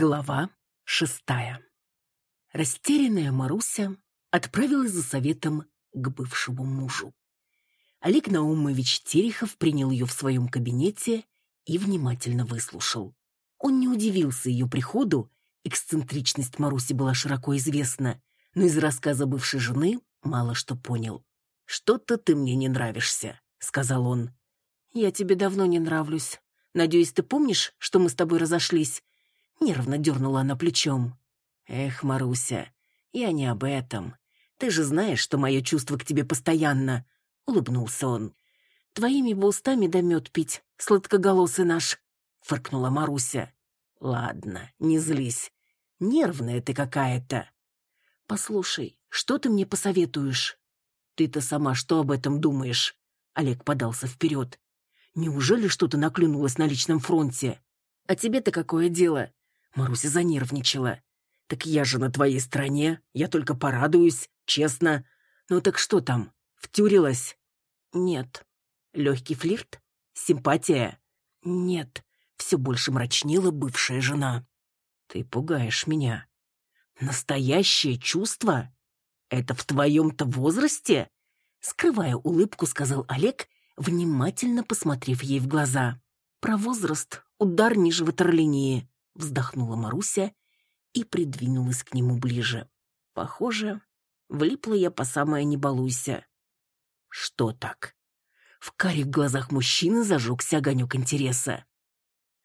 Глава шестая. Растерянная Маруся отправилась за советом к бывшему мужу. Олег Наумович Терехов принял ее в своем кабинете и внимательно выслушал. Он не удивился ее приходу, эксцентричность Маруси была широко известна, но из рассказа бывшей жены мало что понял. «Что-то ты мне не нравишься», — сказал он. «Я тебе давно не нравлюсь. Надеюсь, ты помнишь, что мы с тобой разошлись?» Нервно дернула она плечом. «Эх, Маруся, я не об этом. Ты же знаешь, что мое чувство к тебе постоянно», — улыбнулся он. «Твоими бы устами да мед пить, сладкоголосый наш», — фыркнула Маруся. «Ладно, не злись. Нервная ты какая-то». «Послушай, что ты мне посоветуешь?» «Ты-то сама что об этом думаешь?» Олег подался вперед. «Неужели что-то наклюнулось на личном фронте?» «А тебе-то какое дело? Маруся занервничала. «Так я же на твоей стороне, я только порадуюсь, честно. Ну так что там, втюрилась?» «Нет». «Легкий флирт? Симпатия?» «Нет». Все больше мрачнела бывшая жена. «Ты пугаешь меня». «Настоящее чувство? Это в твоем-то возрасте?» Скрывая улыбку, сказал Олег, внимательно посмотрев ей в глаза. «Про возраст, удар ниже ватерлинии вздохнула Маруся и придвинулась к нему ближе. Похоже, влипла я по самое не балуйся. Что так? В карих глазах мужчины зажегся огонек интереса.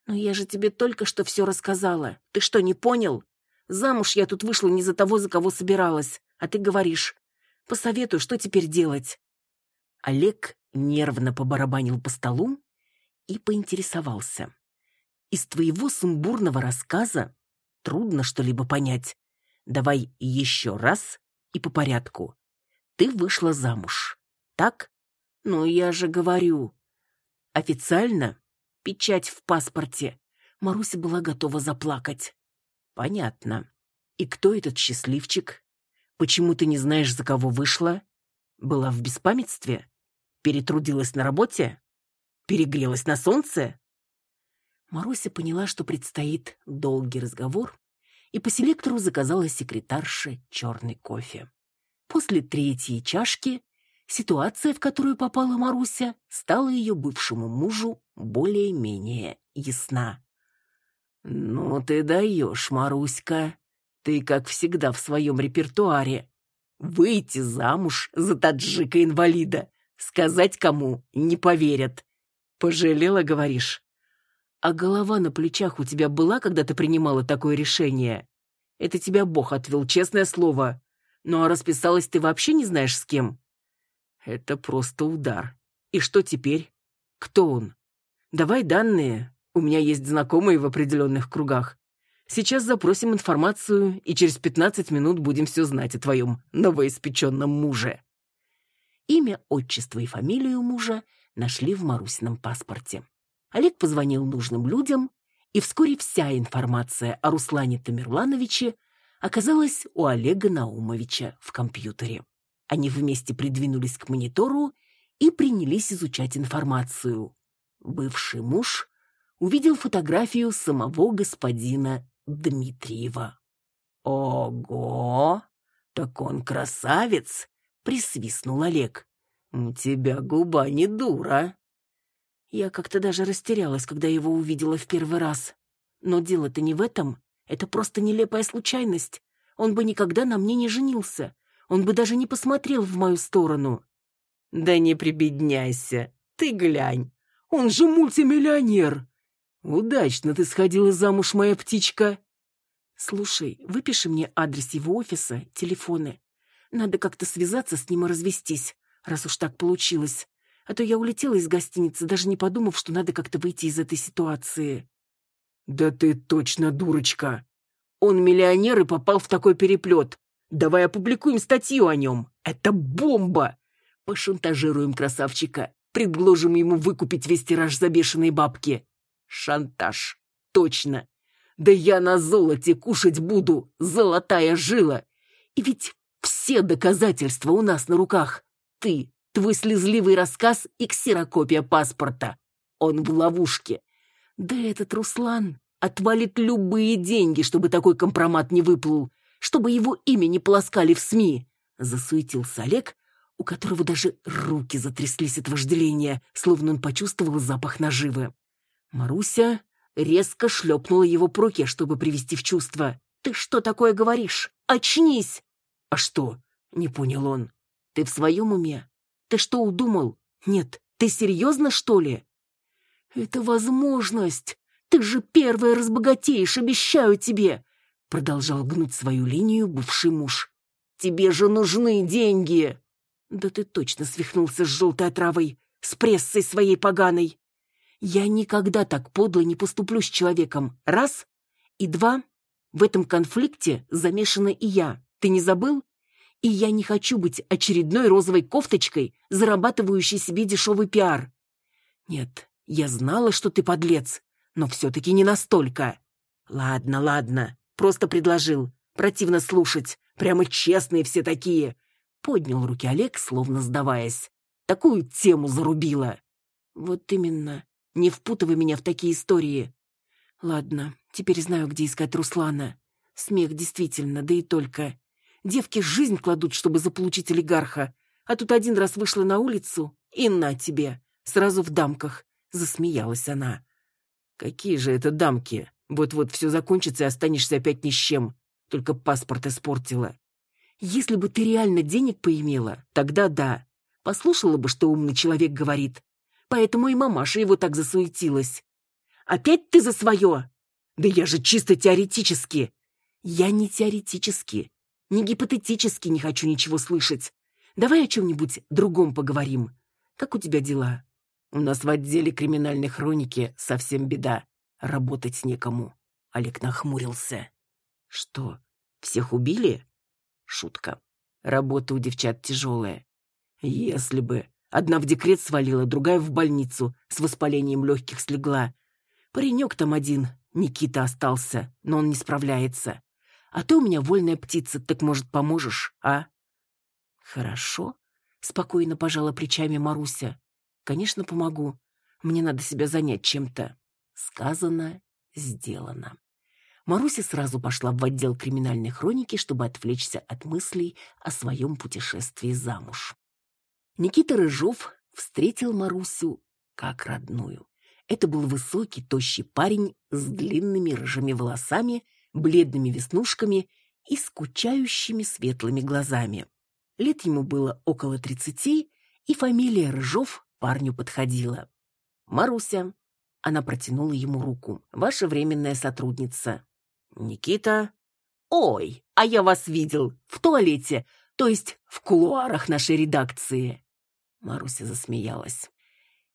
«Но я же тебе только что все рассказала. Ты что, не понял? Замуж я тут вышла не за того, за кого собиралась, а ты говоришь. Посоветую, что теперь делать?» Олег нервно побарабанил по столу и поинтересовался. Из твоего сумбурного рассказа трудно что-либо понять. Давай еще раз и по порядку. Ты вышла замуж, так? Ну, я же говорю. Официально? Печать в паспорте. Маруся была готова заплакать. Понятно. И кто этот счастливчик? Почему ты не знаешь, за кого вышла? Была в беспамятстве? Перетрудилась на работе? Перегрелась на солнце? Маруся поняла, что предстоит долгий разговор, и по селектору заказала секретарше черный кофе. После третьей чашки ситуация, в которую попала Маруся, стала ее бывшему мужу более-менее ясна. «Ну ты даешь, Маруська. Ты, как всегда, в своем репертуаре. Выйти замуж за таджика-инвалида. Сказать кому не поверят. Пожалела, говоришь? А голова на плечах у тебя была, когда ты принимала такое решение? Это тебя Бог отвел, честное слово. Ну а расписалась ты вообще не знаешь с кем? Это просто удар. И что теперь? Кто он? Давай данные. У меня есть знакомые в определенных кругах. Сейчас запросим информацию, и через 15 минут будем все знать о твоем новоиспеченном муже. Имя, отчество и фамилию мужа нашли в Марусином паспорте. Олег позвонил нужным людям, и вскоре вся информация о Руслане Тамерлановиче оказалась у Олега Наумовича в компьютере. Они вместе придвинулись к монитору и принялись изучать информацию. Бывший муж увидел фотографию самого господина Дмитриева. «Ого! Так он красавец!» — присвистнул Олег. «У тебя губа не дура!» Я как-то даже растерялась, когда его увидела в первый раз. Но дело-то не в этом. Это просто нелепая случайность. Он бы никогда на мне не женился. Он бы даже не посмотрел в мою сторону. Да не прибедняйся. Ты глянь. Он же мультимиллионер. Удачно ты сходила замуж, моя птичка. Слушай, выпиши мне адрес его офиса, телефоны. Надо как-то связаться с ним и развестись, раз уж так получилось а то я улетела из гостиницы, даже не подумав, что надо как-то выйти из этой ситуации. «Да ты точно дурочка! Он миллионер и попал в такой переплет. Давай опубликуем статью о нем. Это бомба! Пошантажируем красавчика, предложим ему выкупить весь тираж за бешеные бабки. Шантаж. Точно. Да я на золоте кушать буду, золотая жила. И ведь все доказательства у нас на руках. Ты, Твой слезливый рассказ и ксерокопия паспорта. Он в ловушке. Да этот Руслан отвалит любые деньги, чтобы такой компромат не выплыл, чтобы его имя не полоскали в СМИ. Засуетился Олег, у которого даже руки затряслись от вожделения, словно он почувствовал запах наживы. Маруся резко шлепнула его по руке, чтобы привести в чувство. «Ты что такое говоришь? Очнись!» «А что?» — не понял он. «Ты в своем уме? Ты что удумал? Нет, ты серьезно, что ли?» «Это возможность! Ты же первая разбогатеешь, обещаю тебе!» Продолжал гнуть свою линию бывший муж. «Тебе же нужны деньги!» «Да ты точно свихнулся с желтой отравой, с прессой своей поганой!» «Я никогда так подло не поступлю с человеком. Раз. И два. В этом конфликте замешана и я. Ты не забыл? И я не хочу быть очередной розовой кофточкой, зарабатывающей себе дешевый пиар. Нет, я знала, что ты подлец, но все-таки не настолько. Ладно, ладно, просто предложил. Противно слушать. Прямо честные все такие. Поднял руки Олег, словно сдаваясь. Такую тему зарубила. Вот именно. Не впутывай меня в такие истории. Ладно, теперь знаю, где искать Руслана. Смех действительно, да и только. Девки жизнь кладут, чтобы заполучить олигарха. А тут один раз вышла на улицу, и на тебе. Сразу в дамках. Засмеялась она. Какие же это дамки? Вот-вот все закончится и останешься опять ни с чем. Только паспорт испортила. Если бы ты реально денег поимела, тогда да. Послушала бы, что умный человек говорит. Поэтому и мамаша его так засуетилась. Опять ты за свое? Да я же чисто теоретически. Я не теоретически, не гипотетически не хочу ничего слышать. Давай о чем-нибудь другом поговорим. Как у тебя дела? У нас в отделе криминальной хроники совсем беда. Работать некому. Олег нахмурился. Что, всех убили? Шутка. Работа у девчат тяжелая. Если бы. Одна в декрет свалила, другая в больницу, с воспалением легких слегла. Паренек там один, Никита остался, но он не справляется. А ты у меня вольная птица, так, может, поможешь, а? Хорошо, спокойно пожала плечами Маруся. Конечно, помогу. Мне надо себя занять чем-то. Сказано, сделано. Маруся сразу пошла в отдел криминальной хроники, чтобы отвлечься от мыслей о своем путешествии замуж. Никита Рыжов встретил Марусю как родную. Это был высокий, тощий парень с длинными рыжими волосами, бледными веснушками и скучающими светлыми глазами. Лет ему было около тридцати, и фамилия Рыжов парню подходила. «Маруся». Она протянула ему руку. «Ваша временная сотрудница». «Никита?» «Ой, а я вас видел в туалете, то есть в кулуарах нашей редакции». Маруся засмеялась.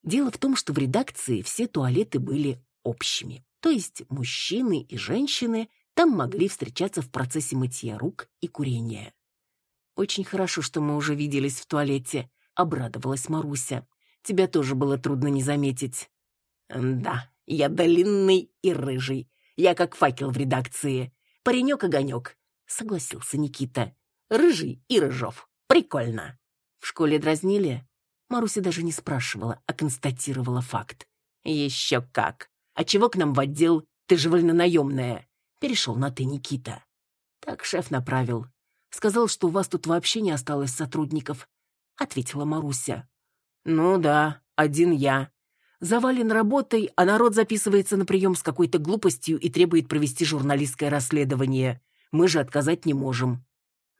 Дело в том, что в редакции все туалеты были общими. То есть мужчины и женщины там могли встречаться в процессе мытья рук и курения. «Очень хорошо, что мы уже виделись в туалете», — обрадовалась Маруся. «Тебя тоже было трудно не заметить». «Да, я длинный и рыжий. Я как факел в редакции. Паренек-огонек», — согласился Никита. «Рыжий и рыжов. Прикольно». В школе дразнили? Маруся даже не спрашивала, а констатировала факт. «Еще как! А чего к нам в отдел? Ты же вольнонаемная!» Перешел на «ты», Никита. «Так шеф направил. Сказал, что у вас тут вообще не осталось сотрудников», — ответила Маруся. «Ну да, один я. Завален работой, а народ записывается на прием с какой-то глупостью и требует провести журналистское расследование. Мы же отказать не можем».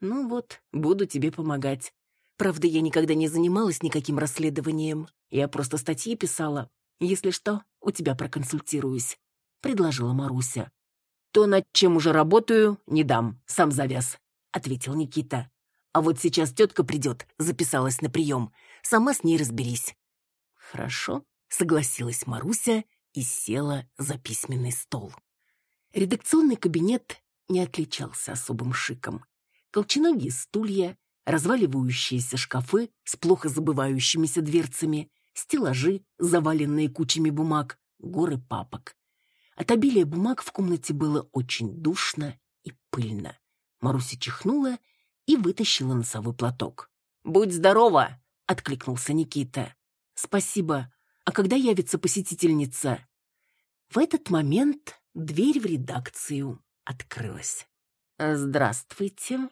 «Ну вот, буду тебе помогать. Правда, я никогда не занималась никаким расследованием. Я просто статьи писала. Если что, у тебя проконсультируюсь», — предложила Маруся. «То, над чем уже работаю, не дам, сам завяз», — ответил Никита. «А вот сейчас тетка придет, записалась на прием. Сама с ней разберись». «Хорошо», — согласилась Маруся и села за письменный стол. Редакционный кабинет не отличался особым шиком. Колченогие стулья, разваливающиеся шкафы с плохо забывающимися дверцами, стеллажи, заваленные кучами бумаг, горы папок. От обилия бумаг в комнате было очень душно и пыльно. Маруся чихнула и вытащила носовой платок. «Будь здорова!» — откликнулся Никита. «Спасибо. А когда явится посетительница?» В этот момент дверь в редакцию открылась. «Здравствуйте.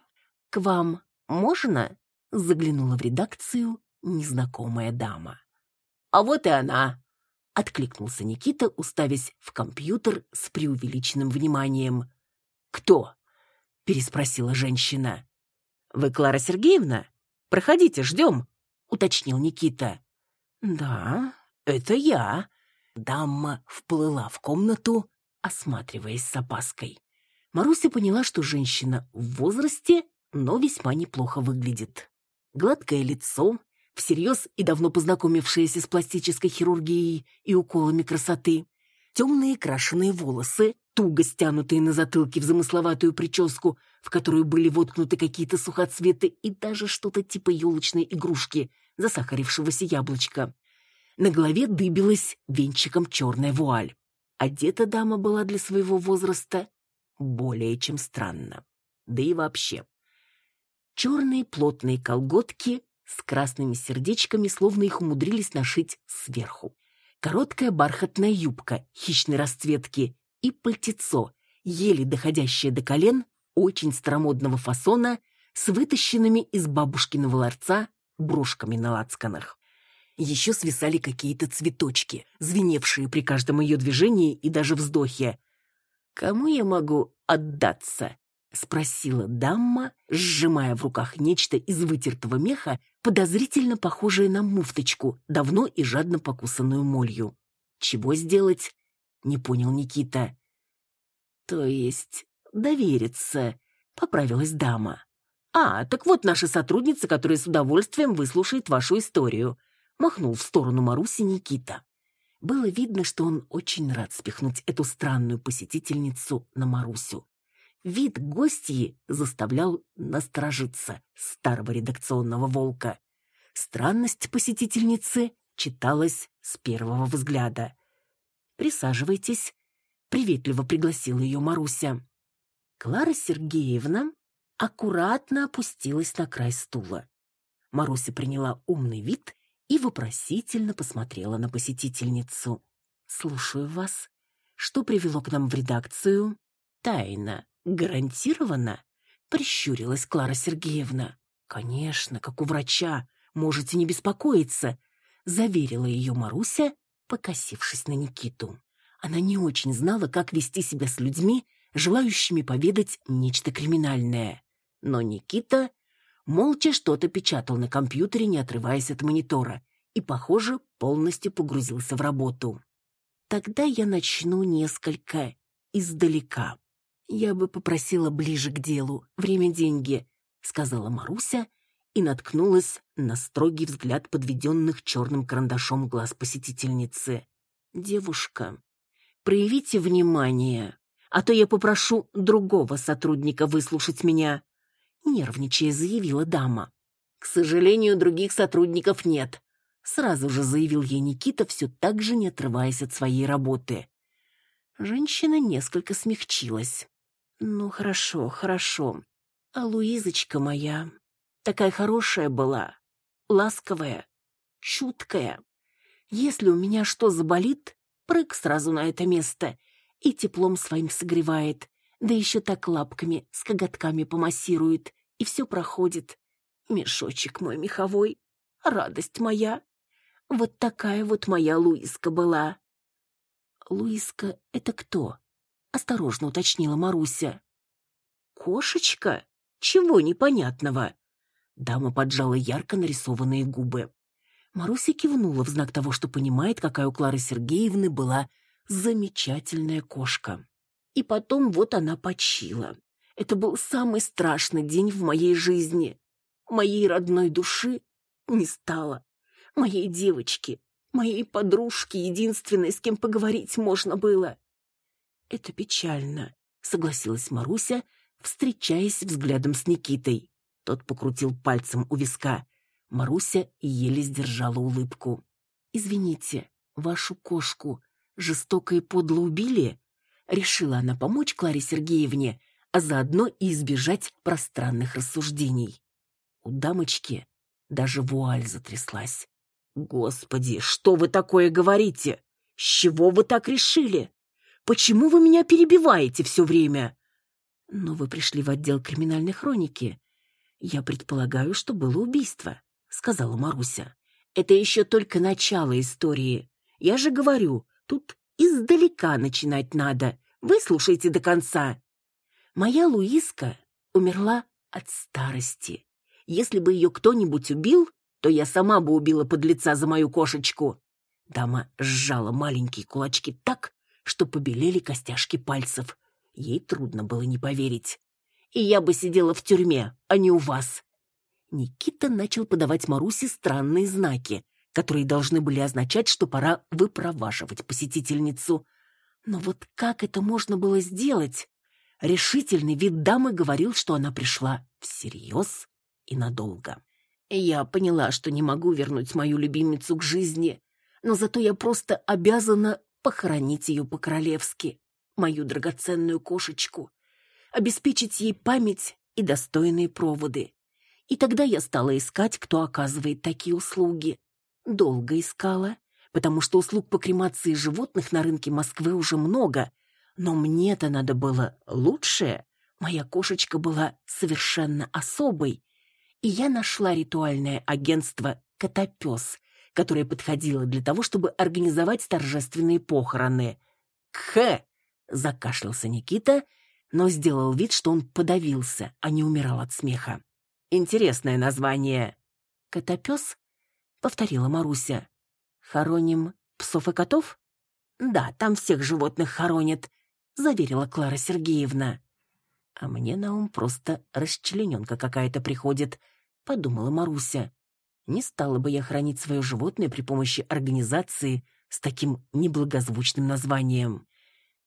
К вам можно?» — заглянула в редакцию незнакомая дама. «А вот и она!» — откликнулся Никита, уставясь в компьютер с преувеличенным вниманием. «Кто?» — переспросила женщина. «Вы Клара Сергеевна? Проходите, ждем», — уточнил Никита. «Да, это я». Дама вплыла в комнату, осматриваясь с опаской. Маруся поняла, что женщина в возрасте, но весьма неплохо выглядит. Гладкое лицо, всерьез и давно познакомившаяся с пластической хирургией и уколами красоты, темные крашеные волосы, туго стянутые на затылке в замысловатую прическу, в которую были воткнуты какие-то сухоцветы и даже что-то типа елочной игрушки, засахарившегося яблочка. На голове дыбилась венчиком черная вуаль. Одета дама была для своего возраста более чем странно. Да и вообще. Черные плотные колготки с красными сердечками, словно их умудрились нашить сверху. Короткая бархатная юбка хищной расцветки и пальтецо, еле доходящее до колен, очень старомодного фасона, с вытащенными из бабушкиного ларца брошками на лацканах. Еще свисали какие-то цветочки, звеневшие при каждом ее движении и даже вздохе. «Кому я могу отдаться?» — спросила дамма, сжимая в руках нечто из вытертого меха, подозрительно похожее на муфточку, давно и жадно покусанную молью. «Чего сделать?» не понял Никита. То есть довериться, поправилась дама. А, так вот наша сотрудница, которая с удовольствием выслушает вашу историю, махнул в сторону Маруси Никита. Было видно, что он очень рад спихнуть эту странную посетительницу на Марусю. Вид гостьи заставлял насторожиться старого редакционного волка. Странность посетительницы читалась с первого взгляда. Присаживайтесь», — приветливо пригласила ее Маруся. Клара Сергеевна аккуратно опустилась на край стула. Маруся приняла умный вид и вопросительно посмотрела на посетительницу. «Слушаю вас. Что привело к нам в редакцию?» «Тайна. Гарантированно?» — прищурилась Клара Сергеевна. «Конечно, как у врача. Можете не беспокоиться», — заверила ее Маруся покосившись на Никиту. Она не очень знала, как вести себя с людьми, желающими поведать нечто криминальное. Но Никита молча что-то печатал на компьютере, не отрываясь от монитора, и, похоже, полностью погрузился в работу. Тогда я начну несколько издалека. Я бы попросила ближе к делу. Время — деньги, — сказала Маруся и наткнулась на строгий взгляд подведенных черным карандашом глаз посетительницы. «Девушка, проявите внимание, а то я попрошу другого сотрудника выслушать меня», нервничая заявила дама. «К сожалению, других сотрудников нет», сразу же заявил ей Никита, все так же не отрываясь от своей работы. Женщина несколько смягчилась. «Ну, хорошо, хорошо. А Луизочка моя, Такая хорошая была, ласковая, чуткая. Если у меня что заболит, прыг сразу на это место и теплом своим согревает, да еще так лапками с коготками помассирует, и все проходит. Мешочек мой меховой, радость моя. Вот такая вот моя Луиска была. Луиска — это кто? Осторожно уточнила Маруся. Кошечка? Чего непонятного? Дама поджала ярко нарисованные губы. Маруся кивнула в знак того, что понимает, какая у Клары Сергеевны была замечательная кошка. И потом вот она почила. Это был самый страшный день в моей жизни. Моей родной души не стало. Моей девочки, моей подружки, единственной, с кем поговорить можно было. Это печально, согласилась Маруся, встречаясь взглядом с Никитой. Тот покрутил пальцем у виска. Маруся еле сдержала улыбку. «Извините, вашу кошку жестоко и подло убили?» Решила она помочь Кларе Сергеевне, а заодно и избежать пространных рассуждений. У дамочки даже вуаль затряслась. «Господи, что вы такое говорите? С чего вы так решили? Почему вы меня перебиваете все время?» «Но вы пришли в отдел криминальной хроники. Я предполагаю, что было убийство», — сказала Маруся. «Это еще только начало истории. Я же говорю, тут издалека начинать надо. Выслушайте до конца». Моя Луиска умерла от старости. Если бы ее кто-нибудь убил, то я сама бы убила подлеца за мою кошечку. Дама сжала маленькие кулачки так, что побелели костяшки пальцев. Ей трудно было не поверить. И я бы сидела в тюрьме, а не у вас. Никита начал подавать Марусе странные знаки, которые должны были означать, что пора выпроваживать посетительницу. Но вот как это можно было сделать? Решительный вид дамы говорил, что она пришла всерьез и надолго. Я поняла, что не могу вернуть мою любимицу к жизни, но зато я просто обязана похоронить ее по-королевски, мою драгоценную кошечку, обеспечить ей память и достойные проводы. И тогда я стала искать, кто оказывает такие услуги. Долго искала, потому что услуг по кремации животных на рынке Москвы уже много, но мне-то надо было лучшее. Моя кошечка была совершенно особой, и я нашла ритуальное агентство «Котопес», которое подходило для того, чтобы организовать торжественные похороны. «Кхе!» — закашлялся Никита, но сделал вид, что он подавился, а не умирал от смеха. «Интересное название». «Котопес?» — повторила Маруся. «Хороним псов и котов?» «Да, там всех животных хоронят», — заверила Клара Сергеевна. А мне на ум просто расчлененка какая-то приходит, подумала Маруся. Не стала бы я хранить свое животное при помощи организации с таким неблагозвучным названием.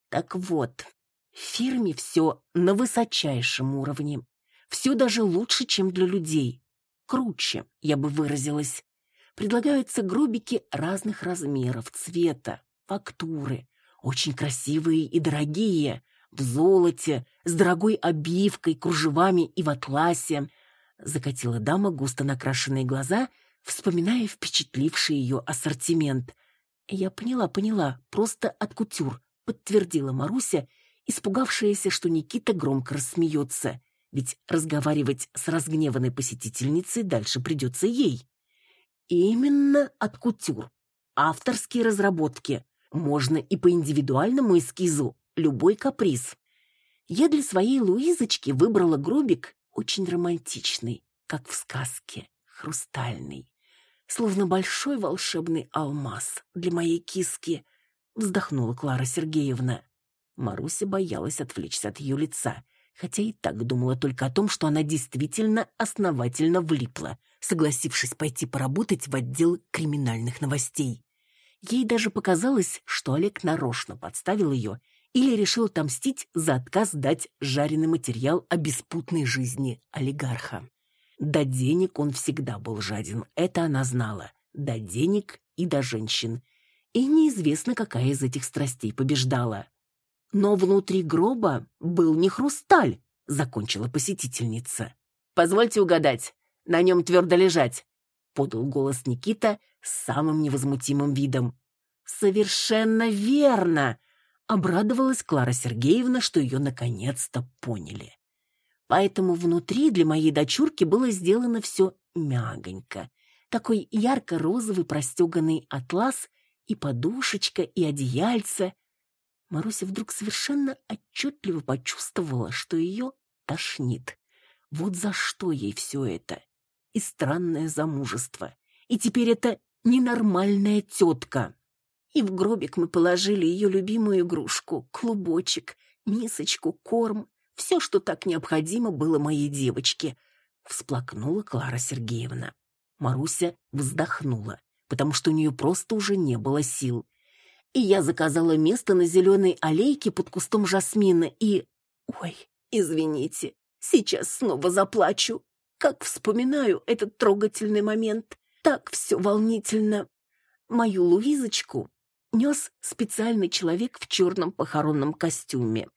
Так вот, в фирме все на высочайшем уровне. Все даже лучше, чем для людей. Круче, я бы выразилась. Предлагаются гробики разных размеров, цвета, фактуры. Очень красивые и дорогие, в золоте, с дорогой обивкой, кружевами и в атласе. Закатила дама густо накрашенные глаза, вспоминая впечатливший ее ассортимент. Я поняла, поняла, просто от кутюр, подтвердила Маруся, испугавшаяся, что Никита громко рассмеется, ведь разговаривать с разгневанной посетительницей дальше придется ей. Именно от кутюр. Авторские разработки. Можно и по индивидуальному эскизу, любой каприз. Я для своей Луизочки выбрала гробик очень романтичный, как в сказке, хрустальный, словно большой волшебный алмаз для моей киски, вздохнула Клара Сергеевна. Маруся боялась отвлечься от ее лица, хотя и так думала только о том, что она действительно основательно влипла, согласившись пойти поработать в отдел криминальных новостей. Ей даже показалось, что Олег нарочно подставил ее или решил отомстить за отказ дать жареный материал о беспутной жизни олигарха. До денег он всегда был жаден, это она знала. До денег и до женщин. И неизвестно, какая из этих страстей побеждала. Но внутри гроба был не хрусталь, закончила посетительница. «Позвольте угадать, на нем твердо лежать», — подал голос Никита с самым невозмутимым видом. «Совершенно верно!» Обрадовалась Клара Сергеевна, что ее наконец-то поняли. Поэтому внутри для моей дочурки было сделано все мягонько. Такой ярко-розовый простеганный атлас и подушечка, и одеяльце. Маруся вдруг совершенно отчетливо почувствовала, что ее тошнит. Вот за что ей все это. И странное замужество. И теперь это ненормальная тетка. И в гробик мы положили ее любимую игрушку, клубочек, мисочку, корм, все, что так необходимо было моей девочке. Всплакнула Клара Сергеевна. Маруся вздохнула, потому что у нее просто уже не было сил. И я заказала место на зеленой аллейке под кустом жасмина и... Ой, извините, сейчас снова заплачу. Как вспоминаю этот трогательный момент. Так все волнительно. Мою Луизочку нес специальный человек в черном похоронном костюме.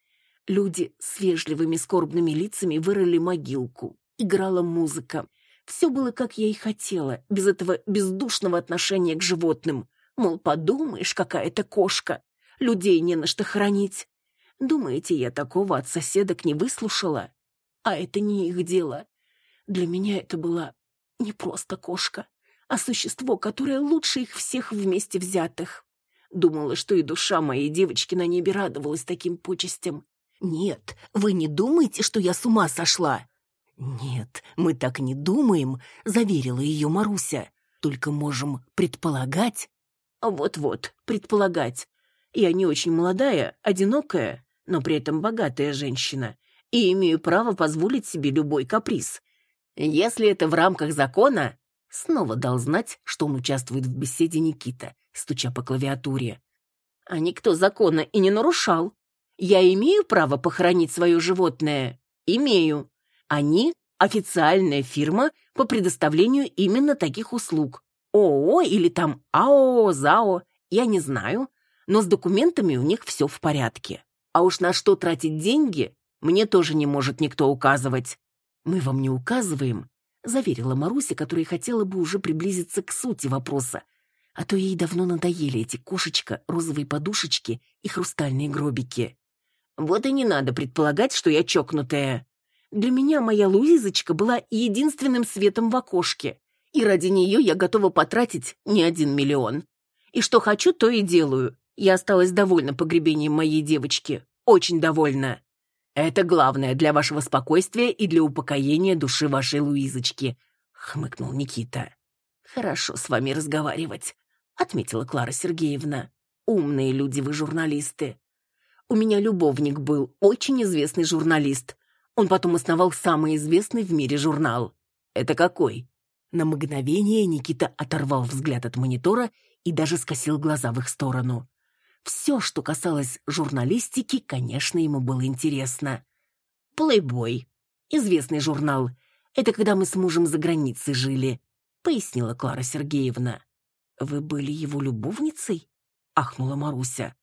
Люди с вежливыми скорбными лицами вырыли могилку. Играла музыка. Все было, как я и хотела, без этого бездушного отношения к животным. Мол, подумаешь, какая-то кошка. людей не на что хоронить. Думаете, я такого от соседок не выслушала? А это не их дело. Для меня это была не просто кошка, а существо, которое лучше их всех вместе взятых. Думала, что и душа моей девочки на небе радовалась таким почестям. Нет, вы не думаете, что я с ума сошла? Нет, мы так не думаем, заверила ее Маруся. Только можем предполагать. Вот-вот, предполагать. Я не очень молодая, одинокая, но при этом богатая женщина и имею право позволить себе любой каприз. Если это в рамках закона, снова дал знать, что он участвует в беседе Никита, стуча по клавиатуре. А никто закона и не нарушал. Я имею право похоронить свое животное? Имею. Они – официальная фирма по предоставлению именно таких услуг. ООО или там АО, ЗАО, я не знаю, но с документами у них все в порядке. А уж на что тратить деньги, мне тоже не может никто указывать. Мы вам не указываем, заверила Маруся, которая хотела бы уже приблизиться к сути вопроса, а то ей давно надоели эти кошечка, розовые подушечки и хрустальные гробики. Вот и не надо предполагать, что я чокнутая. Для меня моя Луизочка была единственным светом в окошке, и ради нее я готова потратить не один миллион. И что хочу, то и делаю. Я осталась довольна погребением моей девочки. Очень довольна. Это главное для вашего спокойствия и для упокоения души вашей Луизочки, хмыкнул Никита. Хорошо с вами разговаривать, отметила Клара Сергеевна. Умные люди вы журналисты. У меня любовник был, очень известный журналист. Он потом основал самый известный в мире журнал. Это какой? На мгновение Никита оторвал взгляд от монитора и даже скосил глаза в их сторону. Все, что касалось журналистики, конечно, ему было интересно. «Плейбой» — известный журнал. Это когда мы с мужем за границей жили, — пояснила Клара Сергеевна. «Вы были его любовницей?» — ахнула Маруся.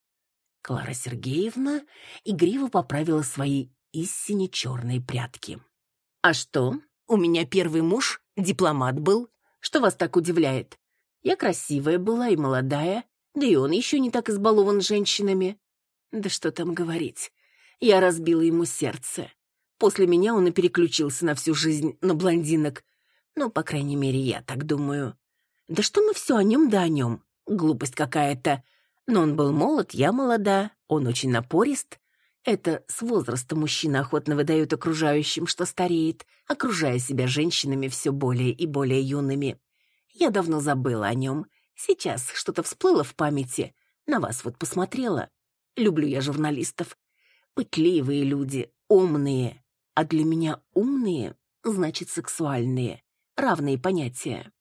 Клара Сергеевна игриво поправила свои истине черные прятки. «А что? У меня первый муж дипломат был. Что вас так удивляет? Я красивая была и молодая, да и он еще не так избалован женщинами. Да что там говорить. Я разбила ему сердце. После меня он и переключился на всю жизнь на блондинок. Ну, по крайней мере, я так думаю. Да что мы все о нем да о нем? Глупость какая-то. Но он был молод, я молода, он очень напорист. Это с возраста мужчина охотно выдает окружающим, что стареет, окружая себя женщинами все более и более юными. Я давно забыла о нем. Сейчас что-то всплыло в памяти. На вас вот посмотрела. Люблю я журналистов. Пытливые люди, умные. А для меня умные значит сексуальные. Равные понятия.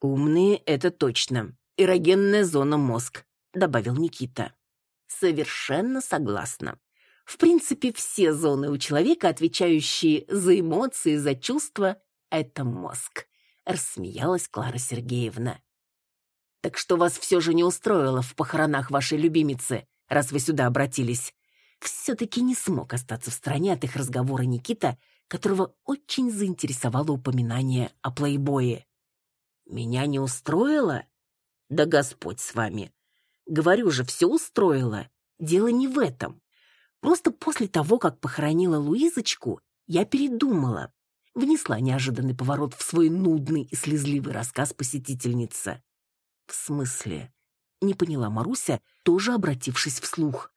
Умные — это точно. Эрогенная зона мозг добавил Никита. Совершенно согласна. В принципе, все зоны у человека, отвечающие за эмоции, за чувства, это мозг, рассмеялась Клара Сергеевна. Так что вас все же не устроило в похоронах вашей любимицы, раз вы сюда обратились? Все-таки не смог остаться в стороне от их разговора Никита, которого очень заинтересовало упоминание о плейбое. «Меня не устроило? Да Господь с вами! Говорю же, все устроила. Дело не в этом. Просто после того, как похоронила Луизочку, я передумала. Внесла неожиданный поворот в свой нудный и слезливый рассказ посетительница. В смысле? Не поняла Маруся, тоже обратившись вслух.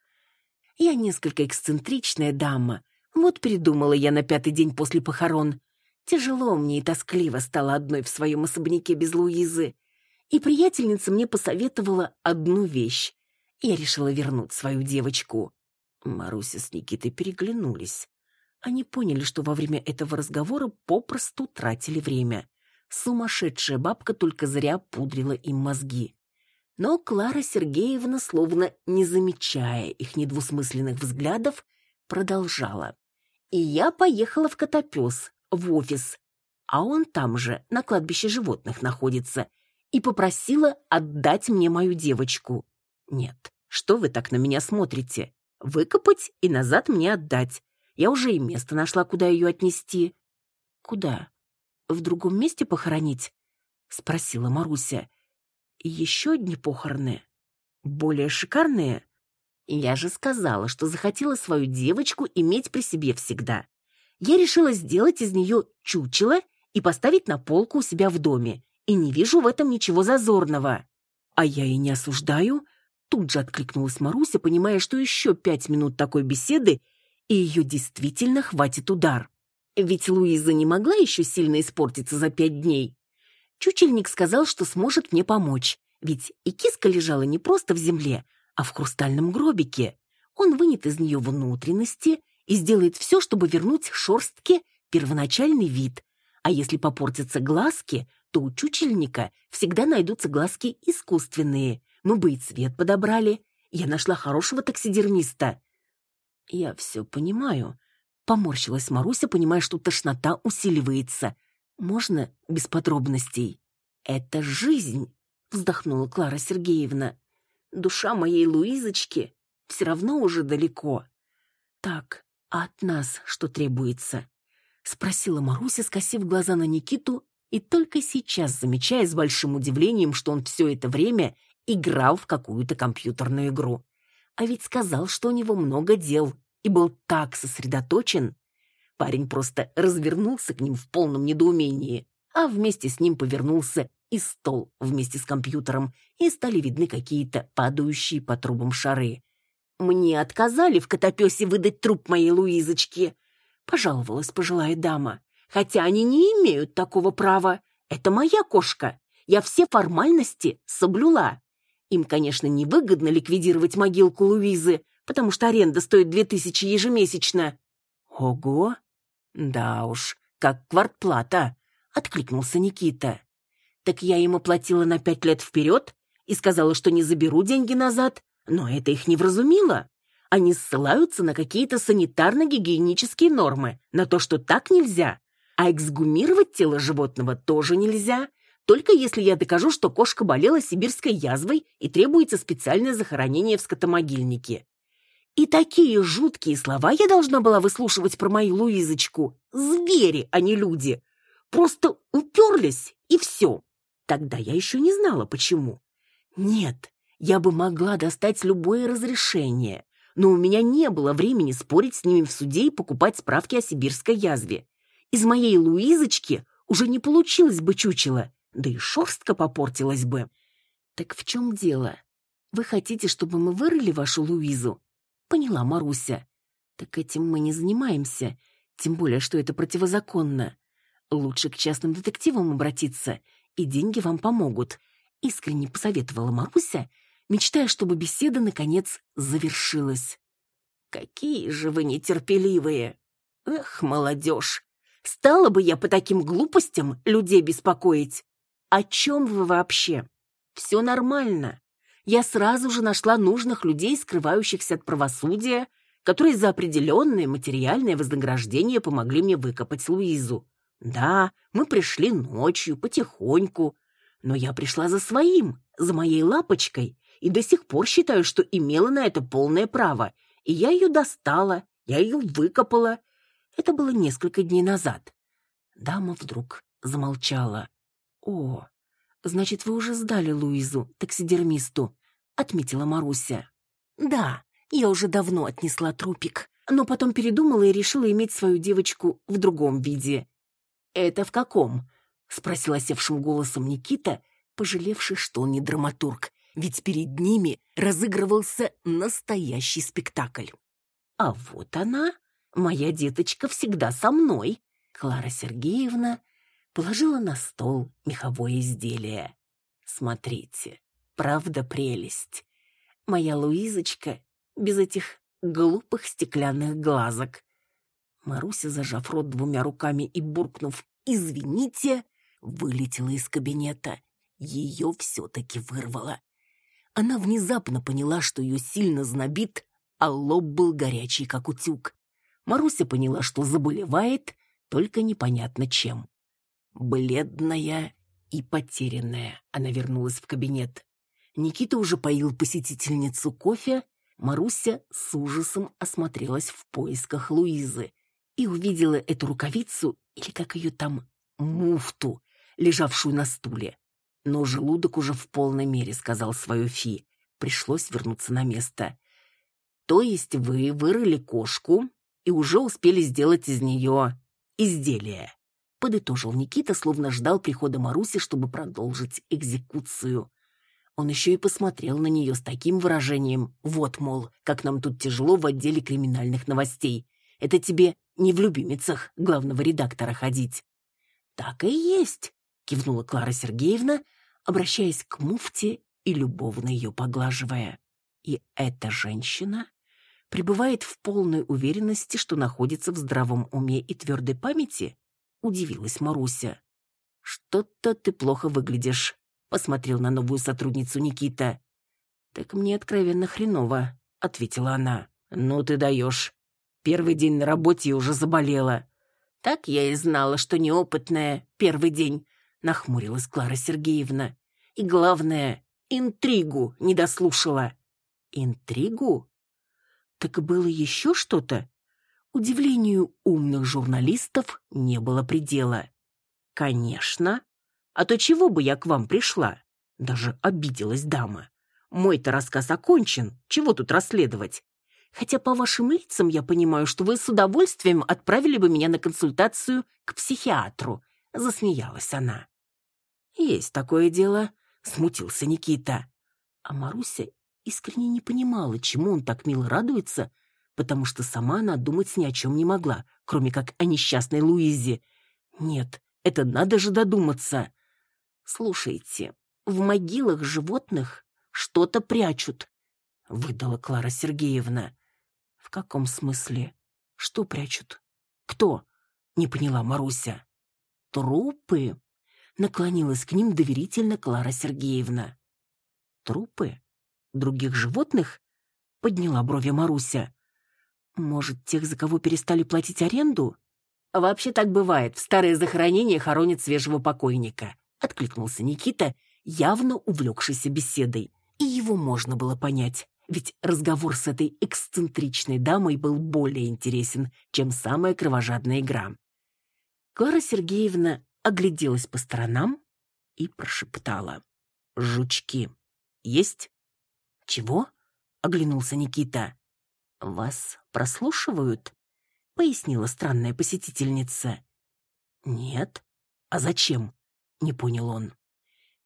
Я несколько эксцентричная дама. Вот передумала я на пятый день после похорон. Тяжело мне и тоскливо стало одной в своем особняке без Луизы. И приятельница мне посоветовала одну вещь. Я решила вернуть свою девочку. Маруся с Никитой переглянулись. Они поняли, что во время этого разговора попросту тратили время. Сумасшедшая бабка только зря пудрила им мозги. Но Клара Сергеевна, словно не замечая их недвусмысленных взглядов, продолжала. И я поехала в Котопес, в офис. А он там же, на кладбище животных, находится и попросила отдать мне мою девочку. Нет, что вы так на меня смотрите? Выкопать и назад мне отдать. Я уже и место нашла, куда ее отнести. Куда? В другом месте похоронить? Спросила Маруся. Еще одни похороны? Более шикарные? Я же сказала, что захотела свою девочку иметь при себе всегда. Я решила сделать из нее чучело и поставить на полку у себя в доме, и не вижу в этом ничего зазорного. А я и не осуждаю. Тут же откликнулась Маруся, понимая, что еще пять минут такой беседы, и ее действительно хватит удар. Ведь Луиза не могла еще сильно испортиться за пять дней. Чучельник сказал, что сможет мне помочь, ведь и киска лежала не просто в земле, а в хрустальном гробике. Он вынет из нее внутренности и сделает все, чтобы вернуть шорстке первоначальный вид. А если попортятся глазки, то у чучельника всегда найдутся глазки искусственные. Мы бы и цвет подобрали. Я нашла хорошего таксидермиста. Я все понимаю. Поморщилась Маруся, понимая, что тошнота усиливается. Можно без подробностей? Это жизнь, вздохнула Клара Сергеевна. Душа моей Луизочки все равно уже далеко. Так, а от нас что требуется? Спросила Маруся, скосив глаза на Никиту, и только сейчас замечая с большим удивлением, что он все это время играл в какую-то компьютерную игру. А ведь сказал, что у него много дел, и был так сосредоточен. Парень просто развернулся к ним в полном недоумении, а вместе с ним повернулся и стол вместе с компьютером, и стали видны какие-то падающие по трубам шары. «Мне отказали в Котопесе выдать труп моей Луизочки», — пожаловалась пожилая дама. «Хотя они не имеют такого права. Это моя кошка. Я все формальности соблюла. Им, конечно, невыгодно ликвидировать могилку Луизы, потому что аренда стоит две тысячи ежемесячно». «Ого! Да уж, как квартплата!» — откликнулся Никита. Так я им оплатила на пять лет вперед и сказала, что не заберу деньги назад, но это их не вразумило. Они ссылаются на какие-то санитарно-гигиенические нормы, на то, что так нельзя. А эксгумировать тело животного тоже нельзя, только если я докажу, что кошка болела сибирской язвой и требуется специальное захоронение в скотомогильнике. И такие жуткие слова я должна была выслушивать про мою Луизочку. Звери, а не люди. Просто уперлись, и все. Тогда я еще не знала, почему. Нет, я бы могла достать любое разрешение, но у меня не было времени спорить с ними в суде и покупать справки о сибирской язве. Из моей Луизочки уже не получилось бы чучело, да и шерстка попортилась бы. Так в чем дело? Вы хотите, чтобы мы вырыли вашу Луизу? Поняла Маруся. Так этим мы не занимаемся, тем более, что это противозаконно. Лучше к частным детективам обратиться и деньги вам помогут», — искренне посоветовала Маруся, мечтая, чтобы беседа, наконец, завершилась. «Какие же вы нетерпеливые! Эх, молодежь! Стала бы я по таким глупостям людей беспокоить! О чем вы вообще? Все нормально. Я сразу же нашла нужных людей, скрывающихся от правосудия, которые за определенное материальное вознаграждение помогли мне выкопать Луизу. Да, мы пришли ночью, потихоньку, но я пришла за своим, за моей лапочкой, и до сих пор считаю, что имела на это полное право. И я ее достала, я ее выкопала. Это было несколько дней назад. Дама вдруг замолчала. «О, значит, вы уже сдали Луизу, таксидермисту», — отметила Маруся. «Да, я уже давно отнесла трупик, но потом передумала и решила иметь свою девочку в другом виде. «Это в каком?» — спросил осевшим голосом Никита, пожалевший, что он не драматург, ведь перед ними разыгрывался настоящий спектакль. «А вот она, моя деточка, всегда со мной!» Клара Сергеевна положила на стол меховое изделие. «Смотрите, правда прелесть. Моя Луизочка без этих глупых стеклянных глазок. Маруся, зажав рот двумя руками и буркнув «Извините», вылетела из кабинета. Ее все-таки вырвало. Она внезапно поняла, что ее сильно знобит, а лоб был горячий, как утюг. Маруся поняла, что заболевает, только непонятно чем. Бледная и потерянная, она вернулась в кабинет. Никита уже поил посетительницу кофе, Маруся с ужасом осмотрелась в поисках Луизы и увидела эту рукавицу, или как ее там, муфту, лежавшую на стуле. Но желудок уже в полной мере сказал свое фи. Пришлось вернуться на место. То есть вы вырыли кошку и уже успели сделать из нее изделие. Подытожил Никита, словно ждал прихода Маруси, чтобы продолжить экзекуцию. Он еще и посмотрел на нее с таким выражением. Вот, мол, как нам тут тяжело в отделе криминальных новостей. Это тебе не в любимицах главного редактора ходить. Так и есть, кивнула Клара Сергеевна, обращаясь к муфте и любовно ее поглаживая. И эта женщина пребывает в полной уверенности, что находится в здравом уме и твердой памяти? Удивилась Маруся. Что-то ты плохо выглядишь, посмотрел на новую сотрудницу Никита. Так мне откровенно хреново, ответила она. Ну ты даешь. Первый день на работе уже заболела. Так я и знала, что неопытная первый день, нахмурилась Клара Сергеевна. И главное, интригу не дослушала. Интригу? Так было еще что-то? Удивлению умных журналистов не было предела. Конечно. А то чего бы я к вам пришла? Даже обиделась дама. Мой-то рассказ окончен. Чего тут расследовать? Хотя по вашим лицам я понимаю, что вы с удовольствием отправили бы меня на консультацию к психиатру, засмеялась она. Есть такое дело, смутился Никита. А Маруся искренне не понимала, чему он так мило радуется, потому что сама она думать ни о чем не могла, кроме как о несчастной Луизе. Нет, это надо же додуматься. Слушайте, в могилах животных что-то прячут, выдала Клара Сергеевна. В каком смысле? Что прячут? Кто? Не поняла Маруся. Трупы. Наклонилась к ним доверительно Клара Сергеевна. Трупы? Других животных? Подняла брови Маруся. Может, тех, за кого перестали платить аренду? Вообще так бывает. В старые захоронения хоронят свежего покойника. Откликнулся Никита, явно увлекшийся беседой. И его можно было понять. Ведь разговор с этой эксцентричной дамой был более интересен, чем самая кровожадная игра. Клара Сергеевна огляделась по сторонам и прошептала. «Жучки есть?» «Чего?» — оглянулся Никита. «Вас прослушивают?» — пояснила странная посетительница. «Нет. А зачем?» — не понял он.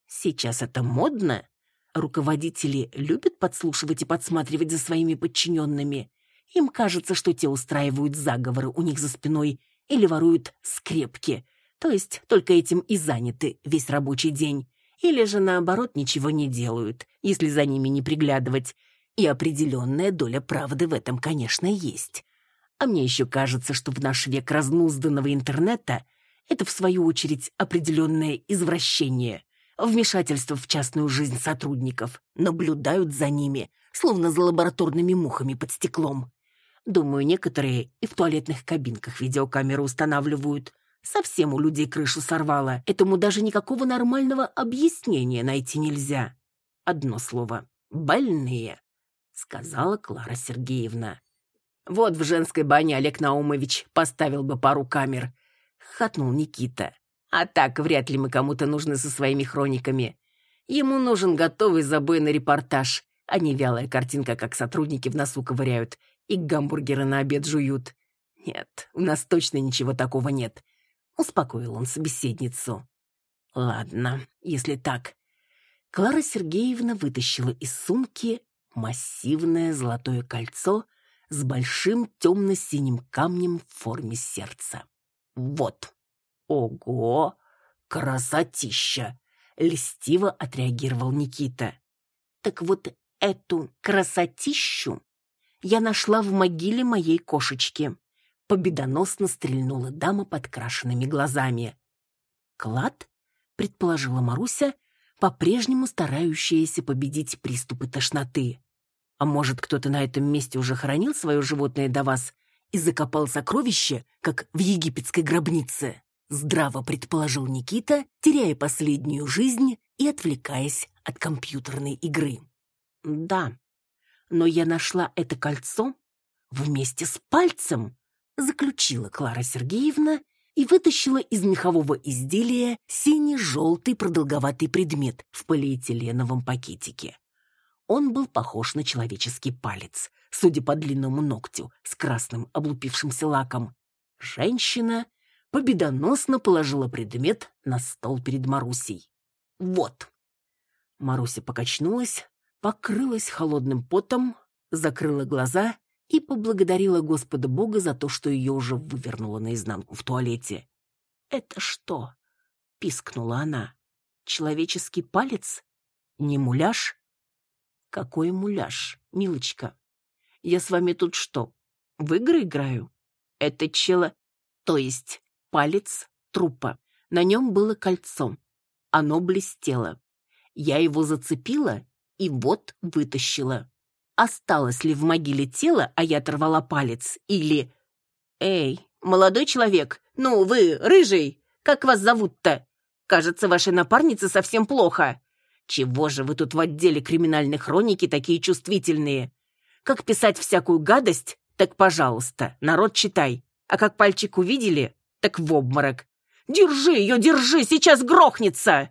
«Сейчас это модно. Руководители любят подслушивать и подсматривать за своими подчиненными. Им кажется, что те устраивают заговоры у них за спиной или воруют скрепки, то есть только этим и заняты весь рабочий день. Или же, наоборот, ничего не делают, если за ними не приглядывать. И определенная доля правды в этом, конечно, есть. А мне еще кажется, что в наш век разнузданного интернета это, в свою очередь, определенное извращение, вмешательство в частную жизнь сотрудников, наблюдают за ними, словно за лабораторными мухами под стеклом. Думаю, некоторые и в туалетных кабинках видеокамеры устанавливают – Совсем у людей крышу сорвало. Этому даже никакого нормального объяснения найти нельзя. Одно слово — больные, сказала Клара Сергеевна. Вот в женской бане Олег Наумович поставил бы пару камер. Хатнул Никита. А так вряд ли мы кому-то нужны со своими хрониками. Ему нужен готовый забойный репортаж, а не вялая картинка, как сотрудники в носу ковыряют и гамбургеры на обед жуют. Нет, у нас точно ничего такого нет. Успокоил он собеседницу. Ладно, если так. Клара Сергеевна вытащила из сумки массивное золотое кольцо с большим темно-синим камнем в форме сердца. Вот. Ого! Красотища! Льстиво отреагировал Никита. Так вот эту красотищу я нашла в могиле моей кошечки победоносно стрельнула дама под крашенными глазами. «Клад?» — предположила Маруся, по-прежнему старающаяся победить приступы тошноты. «А может, кто-то на этом месте уже хоронил свое животное до вас и закопал сокровище, как в египетской гробнице?» Здраво предположил Никита, теряя последнюю жизнь и отвлекаясь от компьютерной игры. «Да, но я нашла это кольцо вместе с пальцем», заключила Клара Сергеевна и вытащила из мехового изделия синий-желтый продолговатый предмет в полиэтиленовом пакетике. Он был похож на человеческий палец, судя по длинному ногтю с красным облупившимся лаком. Женщина победоносно положила предмет на стол перед Марусей. «Вот». Маруся покачнулась, покрылась холодным потом, закрыла глаза и поблагодарила Господа Бога за то, что ее уже вывернуло наизнанку в туалете. «Это что?» — пискнула она. «Человеческий палец? Не муляж?» «Какой муляж, милочка? Я с вами тут что, в игры играю? Это чело... То есть палец трупа. На нем было кольцо. Оно блестело. Я его зацепила и вот вытащила. Осталось ли в могиле тело, а я оторвала палец, или... «Эй, молодой человек, ну вы, рыжий, как вас зовут-то? Кажется, вашей напарнице совсем плохо. Чего же вы тут в отделе криминальной хроники такие чувствительные? Как писать всякую гадость? Так, пожалуйста, народ читай. А как пальчик увидели? Так в обморок. Держи ее, держи, сейчас грохнется!»